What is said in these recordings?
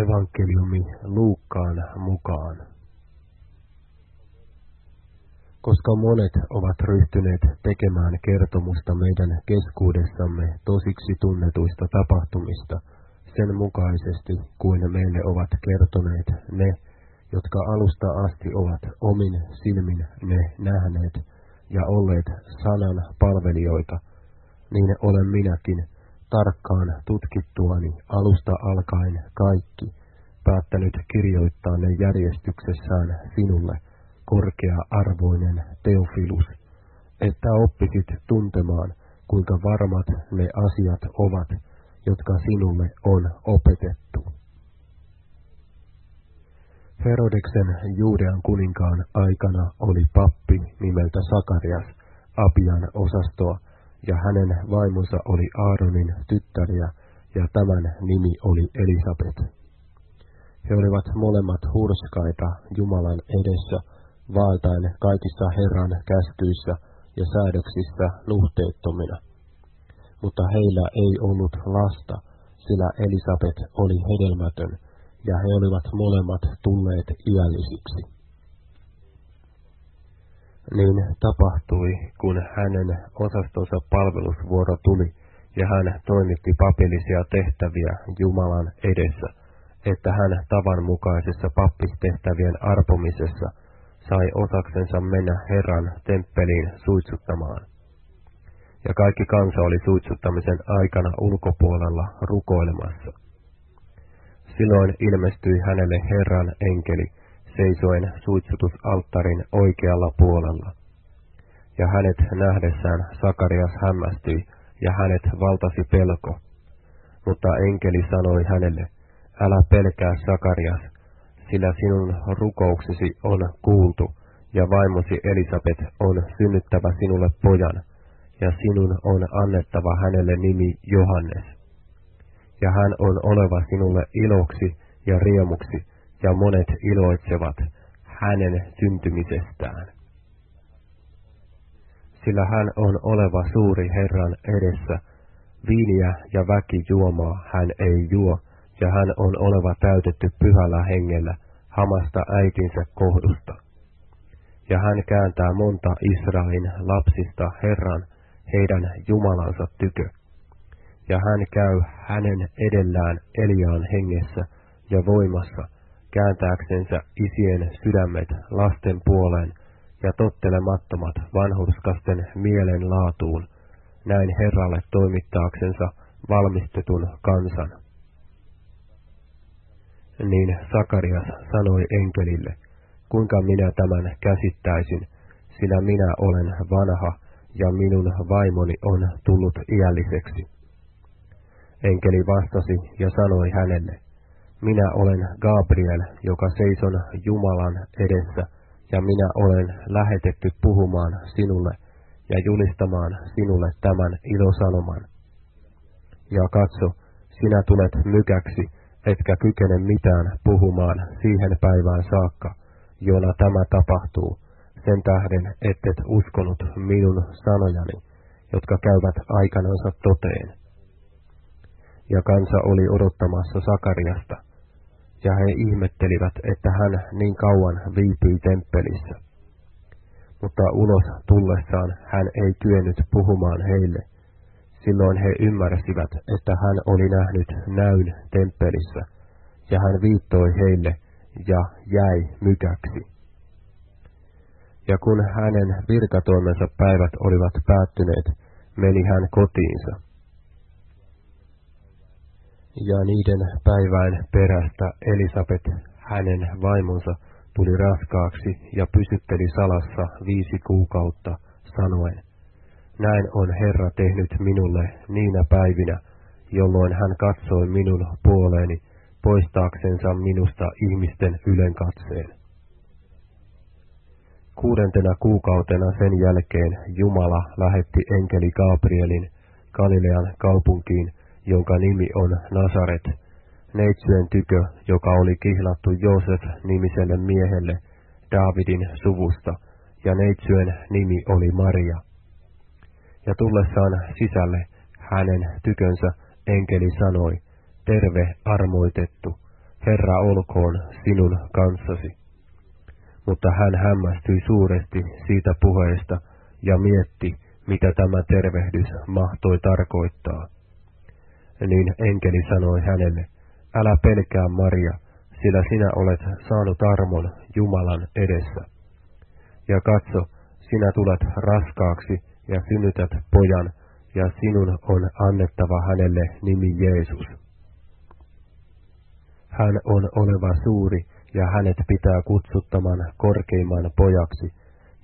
Evankeliumi Luukkaan mukaan. Koska monet ovat ryhtyneet tekemään kertomusta meidän keskuudessamme tosiksi tunnetuista tapahtumista, sen mukaisesti kuin meille ovat kertoneet ne, jotka alusta asti ovat omin silmin ne nähneet ja olleet sanan palvelijoita, niin olen minäkin tarkkaan tutkittuani alusta alkaen kaikki, päättänyt kirjoittaa ne järjestyksessään sinulle, korkea-arvoinen Teofilus, että oppisit tuntemaan, kuinka varmat ne asiat ovat, jotka sinulle on opetettu. Herodeksen Juudean kuninkaan aikana oli pappi nimeltä Sakarias, Apian osastoa, ja hänen vaimonsa oli Aaronin tyttäriä, ja tämän nimi oli Elisabet. He olivat molemmat hurskaita Jumalan edessä, vaeltaen kaikissa Herran käskyissä ja säädöksissä nuhteettomina. Mutta heillä ei ollut lasta, sillä Elisabet oli hedelmätön, ja he olivat molemmat tulleet iällisiksi. Niin tapahtui, kun hänen osastonsa palvelusvuoro tuli, ja hän toimitti papillisia tehtäviä Jumalan edessä, että hän tavanmukaisessa pappistehtävien arpomisessa sai osaksensa mennä Herran temppeliin suitsuttamaan. Ja kaikki kansa oli suitsuttamisen aikana ulkopuolella rukoilemassa. Silloin ilmestyi hänelle Herran enkeli, seisoen suitsutusalttarin oikealla puolella. Ja hänet nähdessään Sakarias hämmästyi, ja hänet valtasi pelko. Mutta enkeli sanoi hänelle, älä pelkää Sakarias, sillä sinun rukouksesi on kuultu, ja vaimosi Elisabet on synnyttävä sinulle pojan, ja sinun on annettava hänelle nimi Johannes. Ja hän on oleva sinulle iloksi ja riemuksi, ja monet iloitsevat hänen syntymisestään. Sillä hän on oleva suuri Herran edessä, viiniä ja väki juomaa hän ei juo, ja hän on oleva täytetty pyhällä hengellä hamasta äitinsä kohdusta. Ja hän kääntää monta Israelin lapsista Herran, heidän Jumalansa tykö. Ja hän käy hänen edellään Eliaan hengessä ja voimassa, kääntääksensä isien sydämet lasten puoleen ja tottelemattomat vanhurskasten mielen laatuun, näin Herralle toimittaaksensa valmistetun kansan. Niin Sakarias sanoi enkelille, kuinka minä tämän käsittäisin, sillä minä olen vanha ja minun vaimoni on tullut iälliseksi. Enkeli vastasi ja sanoi hänelle, minä olen Gabriel, joka seison Jumalan edessä, ja minä olen lähetetty puhumaan sinulle ja julistamaan sinulle tämän ilosanoman. Ja katso, sinä tulet mykäksi, etkä kykene mitään puhumaan siihen päivään saakka, jona tämä tapahtuu, sen tähden ettet uskonut minun sanojani, jotka käyvät aikanansa toteen. Ja kansa oli odottamassa Sakariasta, ja he ihmettelivät, että hän niin kauan viipyi temppelissä. Mutta ulos tullessaan hän ei kyennyt puhumaan heille. Silloin he ymmärsivät, että hän oli nähnyt näyn temppelissä, ja hän viittoi heille ja jäi mykäksi. Ja kun hänen virkatoimensa päivät olivat päättyneet, meni hän kotiinsa ja niiden päiväin perästä Elisabet, hänen vaimonsa, tuli raskaaksi ja pysytteli salassa viisi kuukautta, sanoen, näin on Herra tehnyt minulle niinä päivinä, jolloin hän katsoi minun puoleeni, poistaaksensa minusta ihmisten ylenkatseen. Kuudentena kuukautena sen jälkeen Jumala lähetti enkeli Gabrielin Galilean kaupunkiin, jonka nimi on Nasaret, neitsyen tykö, joka oli kihlattu Joosef-nimiselle miehelle Daavidin suvusta, ja neitsyen nimi oli Maria. Ja tullessaan sisälle hänen tykönsä enkeli sanoi, terve armoitettu, Herra olkoon sinun kanssasi. Mutta hän hämmästyi suuresti siitä puheesta ja mietti, mitä tämä tervehdys mahtoi tarkoittaa. Niin enkeli sanoi hänelle, älä pelkää Maria, sillä sinä olet saanut armon Jumalan edessä. Ja katso, sinä tulet raskaaksi ja synnytät pojan, ja sinun on annettava hänelle nimi Jeesus. Hän on oleva suuri, ja hänet pitää kutsuttaman korkeimman pojaksi,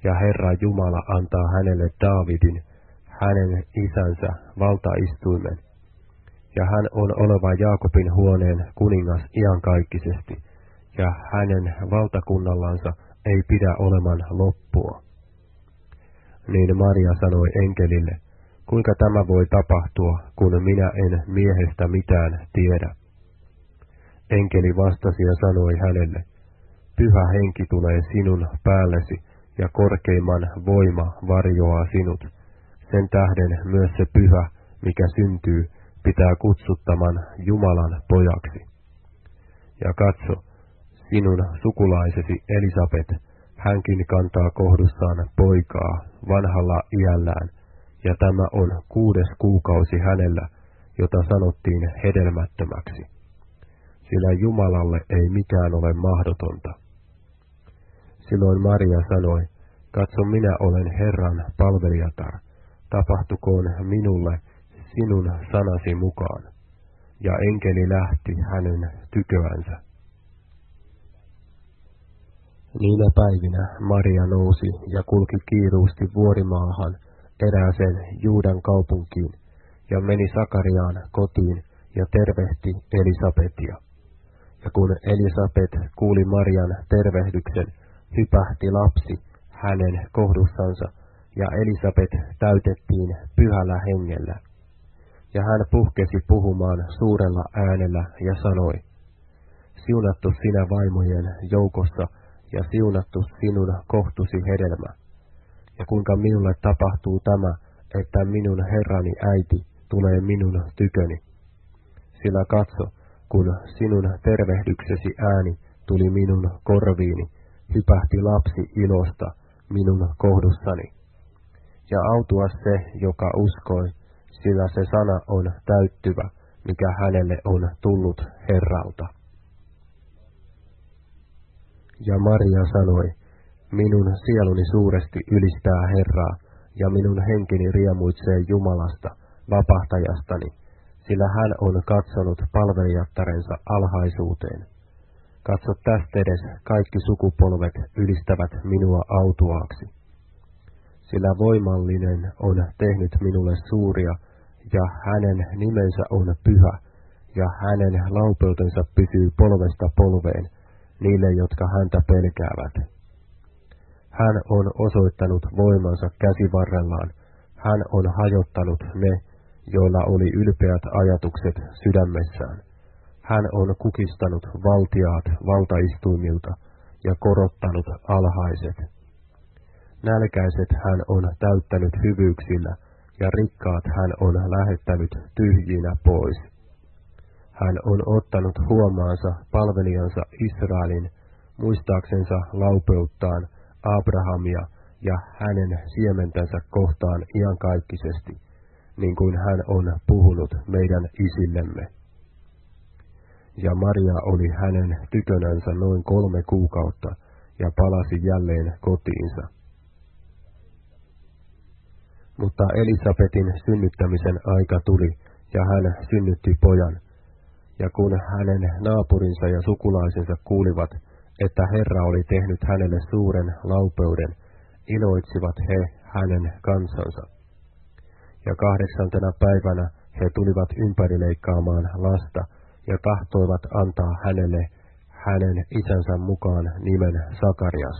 ja Herra Jumala antaa hänelle Daavidin, hänen isänsä, valtaistuimen. Ja hän on oleva Jaakobin huoneen kuningas iankaikkisesti, ja hänen valtakunnallansa ei pidä oleman loppua. Niin Maria sanoi enkelille, kuinka tämä voi tapahtua, kun minä en miehestä mitään tiedä. Enkeli vastasi ja sanoi hänelle, Pyhä henki tulee sinun päällesi, ja korkeimman voima varjoaa sinut. Sen tähden myös se pyhä, mikä syntyy, pitää kutsuttaman Jumalan pojaksi. Ja katso, sinun sukulaisesi Elisabet, hänkin kantaa kohdussaan poikaa vanhalla iällään, ja tämä on kuudes kuukausi hänellä, jota sanottiin hedelmättömäksi. Sillä Jumalalle ei mikään ole mahdotonta. Silloin Maria sanoi, katso minä olen Herran palvelijatar, tapahtukoon minulle sinun sanasi mukaan. Ja enkeli lähti hänen tyköänsä. Niinä päivinä Maria nousi ja kulki kiiruusti vuorimaahan erääseen Juudan kaupunkiin ja meni Sakariaan kotiin ja tervehti Elisabetia. Ja kun Elisabet kuuli Marian tervehdyksen, hypähti lapsi hänen kohdussansa, ja Elisabet täytettiin pyhällä hengellä. Ja hän puhkesi puhumaan suurella äänellä ja sanoi, Siunattu sinä vaimojen joukossa, ja siunattu sinun kohtusi hedelmä. Ja kuinka minulle tapahtuu tämä, että minun herrani äiti tulee minun tyköni. Sillä katso, kun sinun tervehdyksesi ääni tuli minun korviini, hypähti lapsi ilosta minun kohdussani. Ja autua se, joka uskoi, sillä se sana on täyttyvä, mikä hänelle on tullut Herralta. Ja Maria sanoi, minun sieluni suuresti ylistää Herraa, ja minun henkeni riemuitsee Jumalasta, vapahtajastani, sillä hän on katsonut palvelijattarensa alhaisuuteen. Katso tästä edes kaikki sukupolvet ylistävät minua autuaaksi. Sillä voimallinen on tehnyt minulle suuria, ja hänen nimensä on pyhä, ja hänen laupeutensa pysyy polvesta polveen, niille, jotka häntä pelkäävät. Hän on osoittanut voimansa käsivarrellaan, hän on hajottanut ne, joilla oli ylpeät ajatukset sydämessään. Hän on kukistanut valtiaat valtaistuimilta ja korottanut alhaiset. Nälkäiset hän on täyttänyt hyvyyksillä, ja rikkaat hän on lähettänyt tyhjinä pois. Hän on ottanut huomaansa palvelijansa Israelin, muistaaksensa laupeuttaan Abrahamia ja hänen siementänsä kohtaan iankaikkisesti, niin kuin hän on puhunut meidän isillemme ja Maria oli hänen tykönänsä noin kolme kuukautta ja palasi jälleen kotiinsa. Mutta Elisabetin synnyttämisen aika tuli, ja hän synnytti pojan. Ja kun hänen naapurinsa ja sukulaisensa kuulivat, että Herra oli tehnyt hänelle suuren laupeuden, iloitsivat he hänen kansansa. Ja kahdeksantena päivänä he tulivat ympärileikkaamaan lasta, ja tahtoivat antaa hänelle hänen isänsä mukaan nimen Sakarias.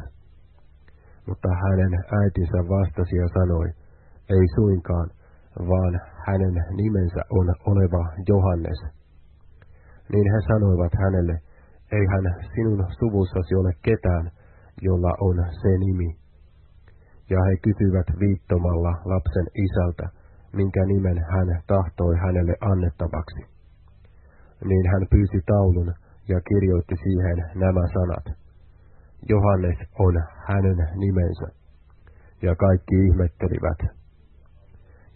Mutta hänen äitinsä vastasi ja sanoi, ei suinkaan, vaan hänen nimensä on oleva Johannes. Niin he sanoivat hänelle, eihän sinun suvussasi ole ketään, jolla on se nimi. Ja he kysyivät viittomalla lapsen isältä, minkä nimen hän tahtoi hänelle annettavaksi niin hän pyysi taulun ja kirjoitti siihen nämä sanat. Johannes on hänen nimensä. Ja kaikki ihmettelivät.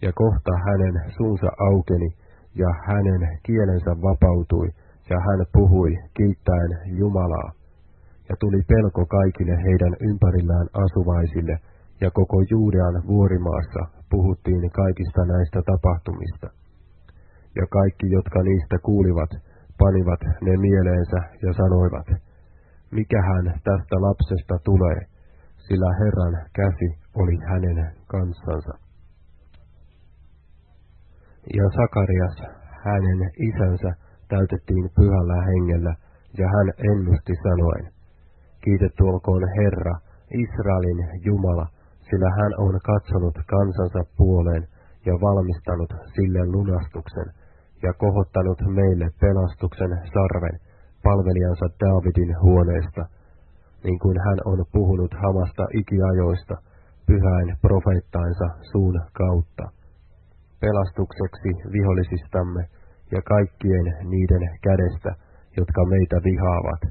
Ja kohta hänen suunsa aukeni, ja hänen kielensä vapautui, ja hän puhui kiittäen Jumalaa. Ja tuli pelko kaikille heidän ympärillään asuvaisille, ja koko Juudean vuorimaassa puhuttiin kaikista näistä tapahtumista. Ja kaikki, jotka niistä kuulivat, panivat ne mieleensä ja sanoivat, mikähän tästä lapsesta tulee, sillä Herran käsi oli hänen kanssansa. Ja Sakarias, hänen isänsä, täytettiin pyhällä hengellä, ja hän ennusti sanoen, Kiitetty olkoon Herra, Israelin Jumala, sillä hän on katsonut kansansa puoleen ja valmistanut sille lunastuksen, ja kohottanut meille pelastuksen sarven palvelijansa Daavidin huoneesta, niin kuin hän on puhunut hamasta ikiajoista pyhäin profeettainsa suun kautta, pelastukseksi vihollisistamme ja kaikkien niiden kädestä, jotka meitä vihaavat,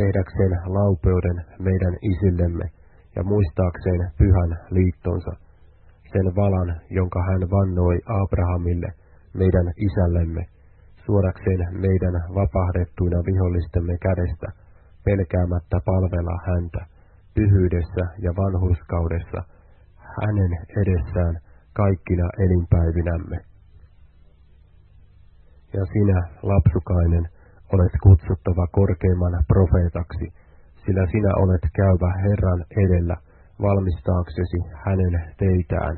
tehdäkseen laupeuden meidän isillemme ja muistaakseen pyhän liittonsa, sen valan, jonka hän vannoi Abrahamille, meidän isällemme, suodakseen meidän vapahdettuina vihollistemme kädestä, pelkäämättä palvella häntä, pyhyydessä ja vanhurskaudessa, hänen edessään kaikkina elinpäivinämme. Ja sinä, lapsukainen, olet kutsuttava korkeimman profeetaksi, sillä sinä olet käyvä Herran edellä, valmistaaksesi hänen teitään,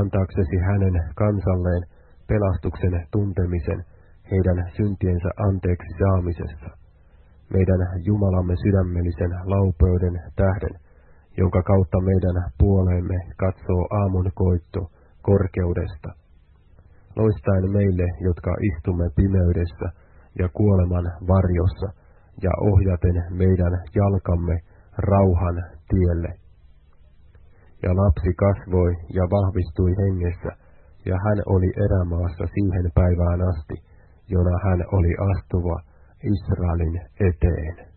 antaaksesi hänen kansalleen pelastuksen tuntemisen heidän syntiensä anteeksi saamisessa, meidän Jumalamme sydämellisen laupeuden tähden, jonka kautta meidän puoleemme katsoo aamun koitto korkeudesta. Loistaen meille, jotka istumme pimeydessä ja kuoleman varjossa, ja ohjaten meidän jalkamme rauhan tielle. Ja lapsi kasvoi ja vahvistui hengessä, ja hän oli erämaassa siihen päivään asti, jona hän oli astuva Israelin eteen.